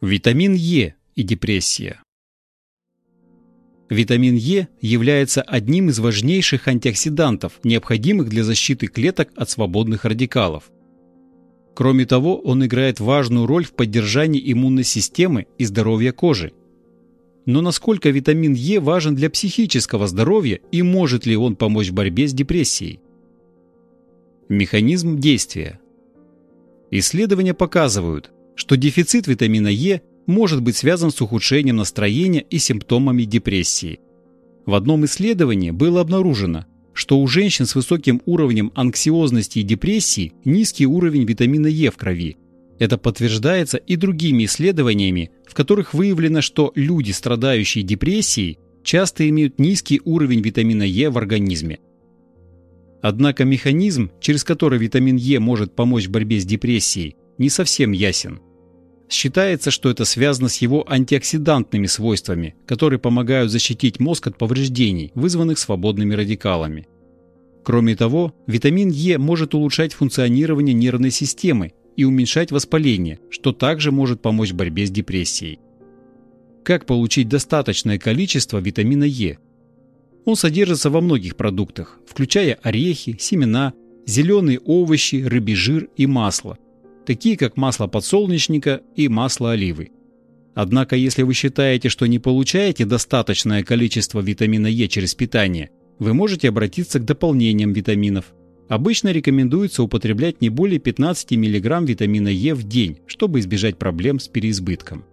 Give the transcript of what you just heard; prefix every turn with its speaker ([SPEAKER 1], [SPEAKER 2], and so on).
[SPEAKER 1] Витамин Е и депрессия. Витамин Е является одним из важнейших антиоксидантов, необходимых для защиты клеток от свободных радикалов. Кроме того, он играет важную роль в поддержании иммунной системы и здоровья кожи. Но насколько витамин Е важен для психического здоровья и может ли он помочь в борьбе с депрессией? Механизм действия. Исследования показывают, что дефицит витамина Е может быть связан с ухудшением настроения и симптомами депрессии. В одном исследовании было обнаружено, что у женщин с высоким уровнем анксиозности и депрессии низкий уровень витамина Е в крови. Это подтверждается и другими исследованиями, в которых выявлено, что люди, страдающие депрессией, часто имеют низкий уровень витамина Е в организме. Однако механизм, через который витамин Е может помочь в борьбе с депрессией, не совсем ясен. Считается, что это связано с его антиоксидантными свойствами, которые помогают защитить мозг от повреждений, вызванных свободными радикалами. Кроме того, витамин Е может улучшать функционирование нервной системы и уменьшать воспаление, что также может помочь в борьбе с депрессией. Как получить достаточное количество витамина Е? Он содержится во многих продуктах, включая орехи, семена, зеленые овощи, рыбий жир и масло – такие как масло подсолнечника и масло оливы. Однако, если вы считаете, что не получаете достаточное количество витамина Е через питание, вы можете обратиться к дополнениям витаминов. Обычно рекомендуется употреблять не более 15 мг витамина Е в день, чтобы избежать проблем с переизбытком.